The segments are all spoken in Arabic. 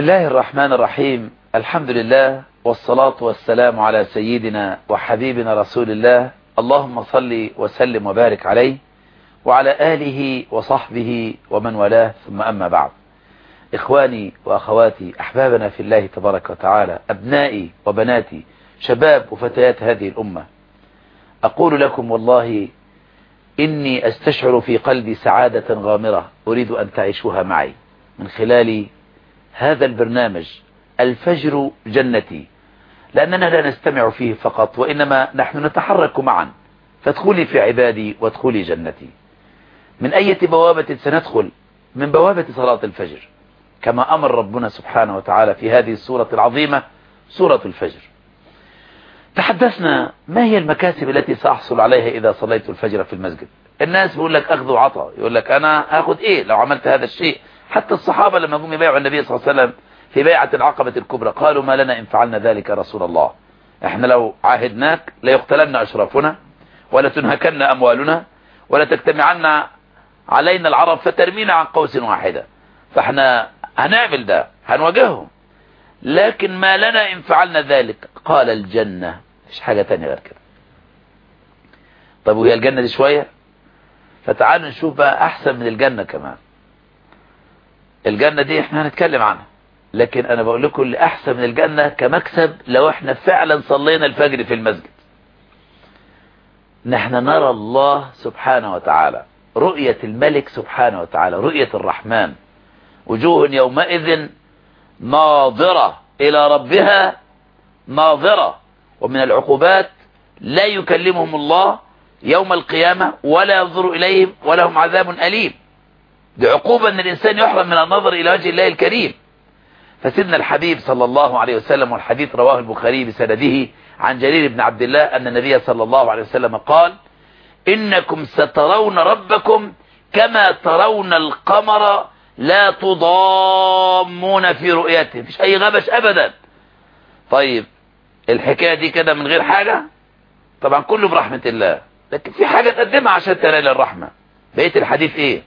بسم الله الرحمن الرحيم الحمد لله والصلاة والسلام على سيدنا وحبيبنا رسول الله اللهم صل وسلم وبارك عليه وعلى آله وصحبه ومن والاه ثم أما بعد إخواني وأخواتي أحبابنا في الله تبارك وتعالى أبنائي وبناتي شباب وفتيات هذه الأمة أقول لكم والله إني أستشعر في قلبي سعادة غامرة أريد أن تعيشوها معي من خلال هذا البرنامج الفجر جنتي. لأننا لا نستمع فيه فقط وإنما نحن نتحرك معا. فادخلي في عبادي وادخلي جنتي. من أي بوابة سندخل؟ من بوابة صلاة الفجر. كما أمر ربنا سبحانه وتعالى في هذه السورة العظيمة سورة الفجر. تحدثنا ما هي المكاسب التي سأحصل عليها إذا صليت الفجر في المسجد؟ الناس بيقول لك أخذ وعطى يقول لك أنا هاخد إيه لو عملت هذا الشيء؟ حتى الصحابة لما هم يبايعوا النبي صلى الله عليه وسلم في بيعة العقبة الكبرى قالوا ما لنا إن فعلنا ذلك يا رسول الله. إحنا لو عاهدناك ليقتلن أشرافنا ولا تنهكن أموالنا ولا تجتمعن علينا العرب فترمينا عن قوس واحدة. فإحنا هنعمل ده هنواجههم. لكن ما لنا إن فعلنا ذلك. قال الجنة. مش حاجة تانية غير كده. طب وهي الجنة دي شوية؟ فتعالوا نشوف بقى أحسن من الجنة كمان. الجنة دي إحنا هنتكلم عنها. لكن أنا بقول لكم اللي أحسن من الجنة كمكسب لو إحنا فعلا صلينا الفجر في المسجد. نحن نرى الله سبحانه وتعالى رؤية الملك سبحانه وتعالى رؤية الرحمن. وجوه يومئذ ناظرة إلى ربها ناظرة. ومن العقوبات لا يكلمهم الله يوم القيامة ولا ينظر إليهم ولهم عذاب أليم. دي عقوبة أن الإنسان يحرم من النظر إلى وجه الله الكريم. فسيدنا الحبيب صلى الله عليه وسلم والحديث رواه البخاري بسنده عن جرير بن عبد الله أن النبي صلى الله عليه وسلم قال إنكم سترون ربكم كما ترون القمر لا تضامون في رؤيته. مفيش أي غبش أبدا. طيب الحكاية دي كده من غير حاجة؟ طبعا كله برحمة الله. لكن في حاجة تقدمها عشان تنال الرحمة. بقية الحديث إيه؟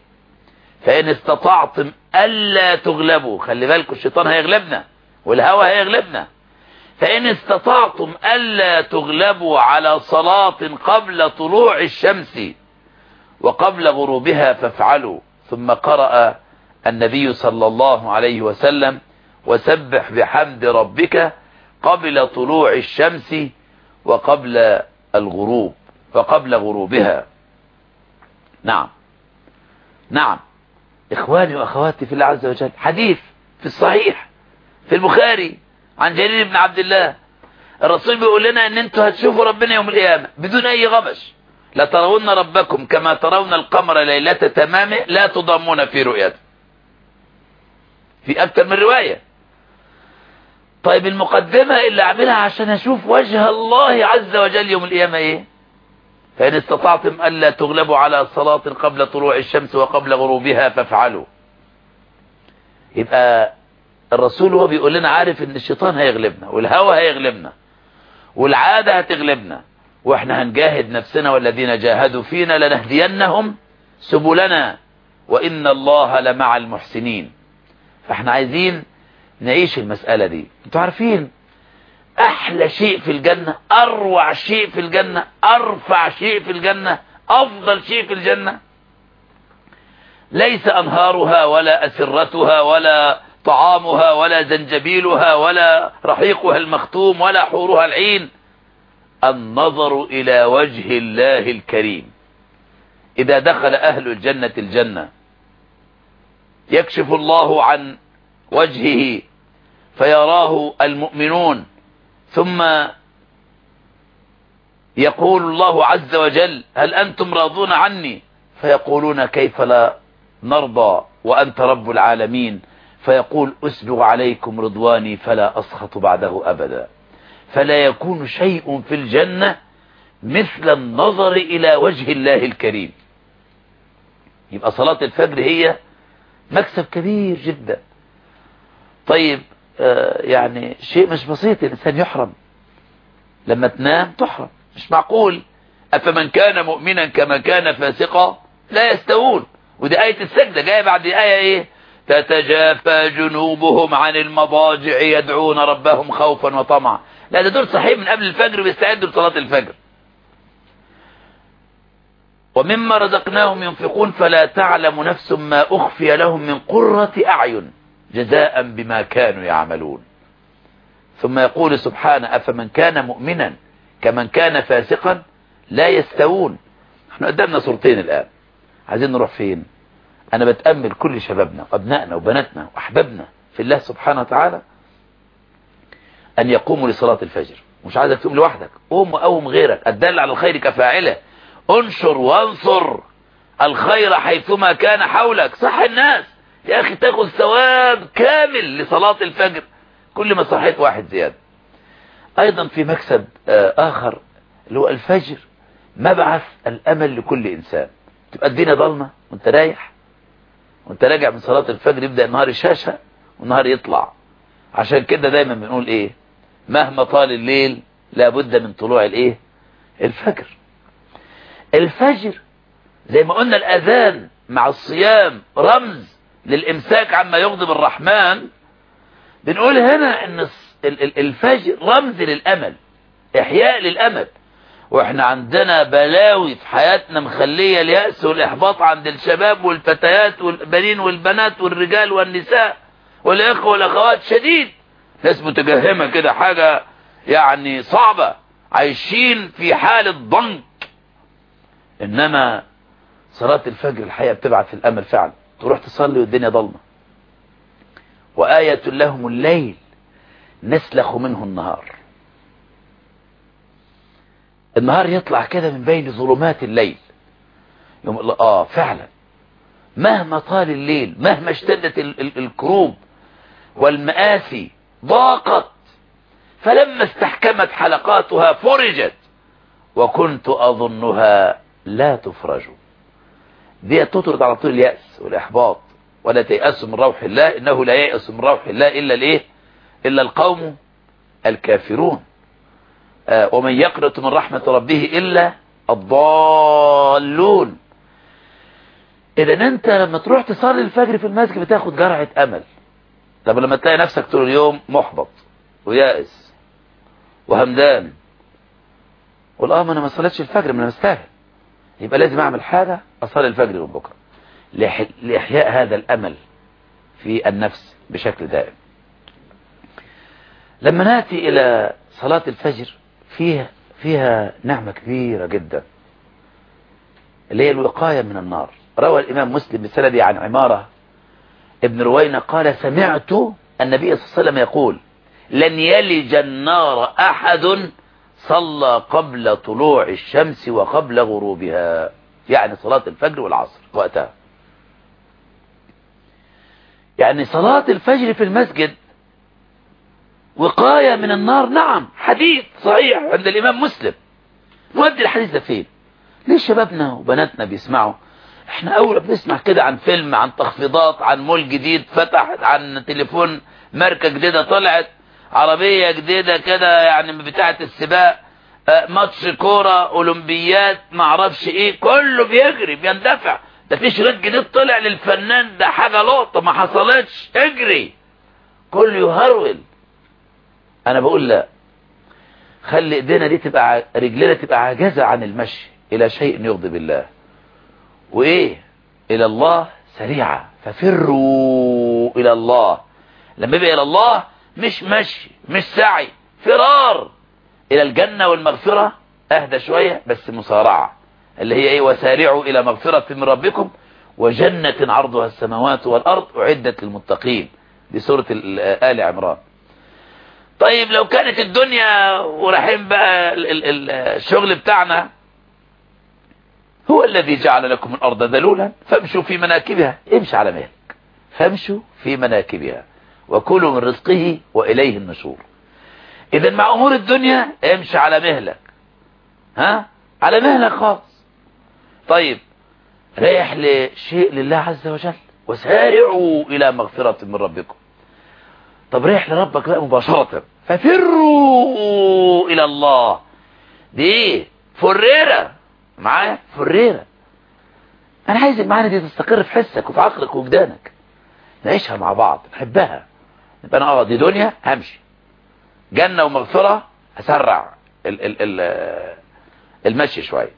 فإن استطعتم ألا تغلبوا خلي بالكم الشيطان هيغلبنا والهوى هيغلبنا. فإن استطعتم ألا تغلبوا على صلاة قبل طلوع الشمس وقبل غروبها فافعلوا. ثم قرأ النبي صلى الله عليه وسلم وسبح بحمد ربك قبل طلوع الشمس وقبل الغروب وقبل غروبها. نعم. نعم. إخواني وأخواتي في الله عز وجل. حديث في الصحيح في البخاري عن جرير بن عبد الله. الرسول بيقول لنا إن أنتوا هتشوفوا ربنا يوم القيامة بدون أي غبش لترون ربكم كما ترون القمر ليلة تمامه لا تضامون في رؤيته. في أكتر من رواية. طيب المقدمة اللي أعملها عشان أشوف وجه الله عز وجل يوم القيامة إيه؟ فإن استطعتم ألا تغلبوا على صلاة قبل طلوع الشمس وقبل غروبها فافعلوا. يبقى الرسول هو بيقول لنا عارف إن الشيطان هيغلبنا والهوى هيغلبنا والعادة هتغلبنا وإحنا هنجاهد نفسنا والذين جاهدوا فينا لنهدينهم سبلنا وإن الله لمع المحسنين. فإحنا عايزين نعيش المسألة دي. أنتوا عارفين أحلى شيء في الجنة أروع شيء في الجنة أرفع شيء في الجنة أفضل شيء في الجنة. ليس أنهارها ولا أسرتها ولا طعامها ولا زنجبيلها ولا رحيقها المختوم ولا حورها العين. النظر إلى وجه الله الكريم. إذا دخل أهل الجنة الجنة يكشف الله عن وجهه فيراه المؤمنون. ثم يقول الله عز وجل هل أنتم راضون عني؟ فيقولون كيف لا نرضى وأنت رب العالمين. فيقول أسبغ عليكم رضواني فلا أسخط بعده أبدا. فلا يكون شيء في الجنة مثل النظر إلى وجه الله الكريم. يبقى صلاة الفجر هي مكسب كبير جدا. طيب يعني شيء مش بسيط الإنسان يحرم. لما تنام تحرم. مش معقول. أفمن كان مؤمنا كما كان فاسقا؟ لا يستوون. ودي آية السجدة. جاية بعد آية إيه؟ تتجافى جنوبهم عن المضاجع يدعون ربهم خوفا وطمعا. لا ده دول صحيح من قبل الفجر بيستعدوا لصلاة الفجر. ومما رزقناهم ينفقون فلا تعلم نفس ما أخفي لهم من قرة أعين. جزاء بما كانوا يعملون. ثم يقول سبحانه أفمن كان مؤمنا كمن كان فاسقا لا يستوون. إحنا قدامنا صورتين الآن. عايزين نروح فين؟ أنا بتأمل كل شبابنا وأبنائنا وبناتنا وأحبابنا في الله سبحانه وتعالى أن يقوموا لصلاة الفجر. مش عايزك تقوم لوحدك قوم وقوم غيرك. الدل على الخير كفاعله. انشر وانصر الخير حيثما كان حولك. صح الناس. يا أخي تاخذ ثواب كامل لصلاة الفجر. كل ما صحيت واحد زيادة. أيضا في مكسب آخر اللي هو الفجر. مبعث الأمل لكل إنسان. تبقى الدنيا ضلمة وأنت رايح. وأنت راجع من صلاة الفجر يبدأ النهار الشاشة والنهار يطلع. عشان كده دايما بنقول إيه؟ مهما طال الليل لابد من طلوع الإيه؟ الفجر. الفجر زي ما قلنا الأذان مع الصيام رمز للإمساك عما يغضب الرحمن بنقول هنا إن الفجر رمز للأمل إحياء للأمل. وإحنا عندنا بلاوي في حياتنا مخلية اليأس والإحباط عند الشباب والفتيات والبنين والبنات والرجال والنساء والإخوة والأخوات شديد. ناس متجهمة كده حاجة يعني صعبة عايشين في حالة ضنك. إنما صلاة الفجر الحقيقة بتبعث الأمل فعلا. تروح تصلي والدنيا ضلمة. وآية لهم الليل نسلخ منه النهار. النهار يطلع كده من بين ظلمات الليل. يوم آه فعلا. مهما طال الليل مهما اشتدت ال ال الكروب والمآسي ضاقت. فلما استحكمت حلقاتها فرجت. وكنت أظنها لا تفرج. دي تطرد على طول اليأس والإحباط ولا تيأس من روح الله إنه لا ييأس من روح الله إلا الإيه؟ إلا القوم الكافرون. آه ومن يقنط من رحمة ربه إلا الضالون. إذا أنت لما تروح تصلي الفجر في المسجد بتاخد جرعة أمل. طب لما تلاقي نفسك طول اليوم محبط ويائس وهمدان. والله ما أنا ما صليتش الفجر ما أنا مستاهل. يبقى لازم أعمل حاجة أصلي الفجر من بكرة. لإحياء هذا الأمل في النفس بشكل دائم. لما نأتي إلى صلاة الفجر فيها فيها نعمة كبيرة جدا. اللي هي الوقاية من النار. روى الإمام مسلم بسندي عن عمارة ابن روينة قال سمعت النبي صلى الله عليه وسلم يقول لن يلج النار أحد صلى قبل طلوع الشمس وقبل غروبها يعني صلاة الفجر والعصر وقتها. يعني صلاة الفجر في المسجد وقاية من النار نعم حديث صحيح عند الإمام مسلم. نودي الحديث ده فين؟ ليه شبابنا وبناتنا بيسمعوا؟ إحنا أول بنسمع كده عن فيلم عن تخفيضات عن مول جديد فتح عن تليفون ماركة جديدة طلعت عربية جديدة كده يعني بتاعة السباق. ماتش كورة أولمبيات معرفش إيه كله بيجري بيندفع. ده في شريط جديد طلع للفنان ده حاجة لقطة ما حصلتش. اجري. كله يهرول. أنا بقول لا. خلي إيدينا دي تبقى رجلنا تبقى عاجزة عن المشي. إلى شيء يغضب الله وإيه؟ إلى الله سريعة. ففروا إلى الله. لما يبقى إلى الله مش مشي مش سعي. فرار. إلى الجنة والمغفرة أهدى شوية بس مسارعة اللي هي إيه؟ وسارعوا إلى مغفرة من ربكم وجنة عرضها السماوات والأرض أعدت للمتقين دي سورة آل عمران. طيب لو كانت الدنيا ورايحين بقى الشغل بتاعنا هو الذي جعل لكم الأرض ذلولا فامشوا في مناكبها امشي على مهلك. فامشوا في مناكبها وكلوا من رزقه وإليه النشور. إذا مع أمور الدنيا امشي على مهلك. ها؟ على مهلك خالص. طيب رايح لشيء لله عز وجل وسارعوا إلى مغفرة من ربكم. طب رايح لربك بقى مباشرة. ففروا إلى الله. دي فريرة. معايا؟ فريرة. أنا عايز المعاني دي تستقر في حسك وفي عقلك ووجدانك نعيشها مع بعض نحبها. نبقى أنا آه دي دنيا همشي. جنة ومغفرة هسرع ال ال ال المشي شوية.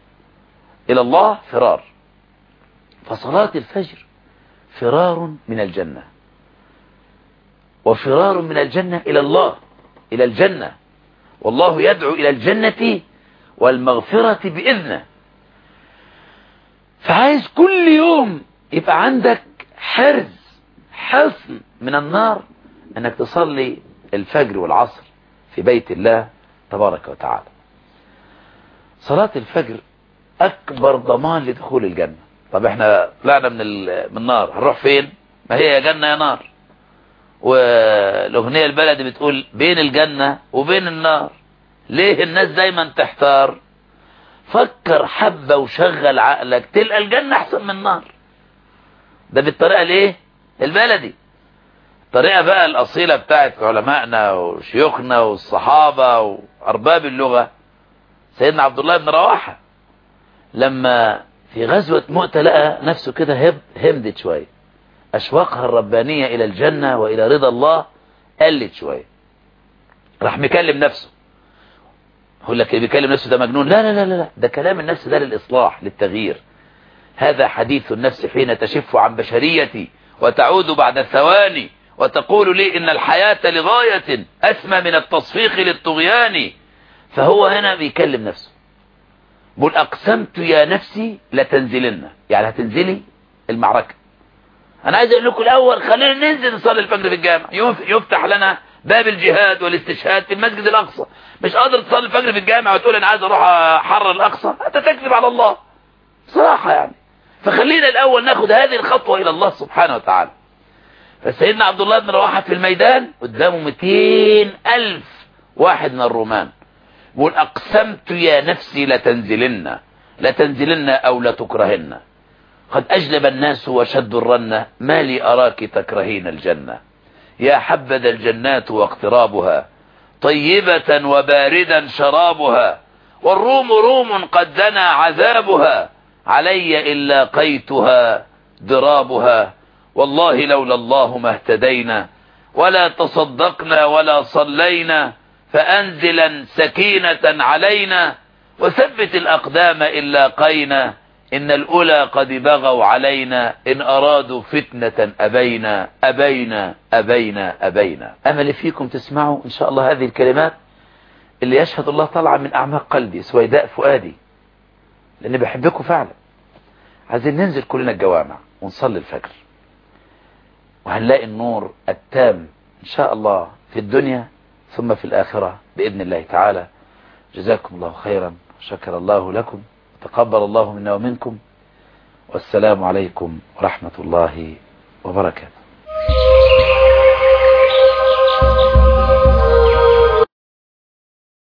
إلى الله فرار. فصلاة الفجر فرار من الجنة. وفرار من الجنة إلى الله إلى الجنة. والله يدعو إلى الجنة والمغفرة بإذنه. فعايز كل يوم يبقى عندك حرز حصن من النار إنك تصلي الفجر والعصر. في بيت الله تبارك وتعالى. صلاة الفجر أكبر ضمان لدخول الجنة. طب إحنا طلعنا من من النار هنروح فين؟ ما هي يا جنة يا نار. والأغنية البلدي بتقول بين الجنة وبين النار. ليه الناس دايما تحتار؟ فكر حبة وشغل عقلك تلقى الجنة أحسن من النار. ده بالطريقة ليه؟ البلدي. الطريقة بقى الأصيلة بتاعت علمائنا وشيوخنا والصحابة وأرباب اللغة. سيدنا عبد الله بن رواحة لما في غزوة مؤتة لقى نفسه كده همدت شوية. أشواقها الربانية إلى الجنة وإلى رضا الله قلت شوية. راح مكلم نفسه. يقول لك بيكلم نفسه ده مجنون؟ لا لا لا لا ده كلام النفس ده للإصلاح للتغيير. هذا حديث النفس حين تشف عن بشريتي وتعود بعد ثواني وتقول لي إن الحياة لغاية أسمى من التصفيق للطغيان فهو هنا بيكلم نفسه. بقول أقسمت يا نفسي لتنزلن. يعني هتنزلي المعركة. أنا عايز أقول لكم الأول خلينا ننزل نصلي الفجر في الجامع. يفتح لنا باب الجهاد والاستشهاد في المسجد الأقصى. مش قادر تصلي الفجر في الجامع وتقول أنا عايز أروح أحرر الأقصى؟ أنت تكذب على الله. صراحة يعني. فخلينا الأول ناخد هذه الخطوة إلى الله سبحانه وتعالى. فسيدنا عبد الله بن رواحة في الميدان قدامه 200 ألف واحد من الرومان بيقول أقسمت يا نفسي لتنزلن لتنزلن أو لتكرهن. قد أجلب الناس وشدوا الرنة ما لي أراك تكرهين الجنة. يا حبذا الجنات واقترابها طيبة وباردا شرابها والروم روم قد دنا عذابها. علي إن لاقيتها ضرابها. والله لولا الله ما اهتدينا ولا تصدقنا ولا صلينا فأنزلا سكينة علينا وثبت الأقدام إن لاقينا إن الأولى قد بغوا علينا إن أرادوا فتنة أبينا أبينا أبينا أبينا أمل فيكم تسمعوا إن شاء الله هذه الكلمات اللي يشهد الله طالعة من أعماق قلبي سويداء فؤادي لأني بحبكم فعلا. عايزين ننزل كلنا الجوامع ونصلي الفجر. وهنلاقي النور التام إن شاء الله في الدنيا ثم في الآخرة بإذن الله تعالى. جزاكم الله خيرا. شكر الله لكم. تقبل الله منا ومنكم. والسلام عليكم ورحمة الله وبركاته.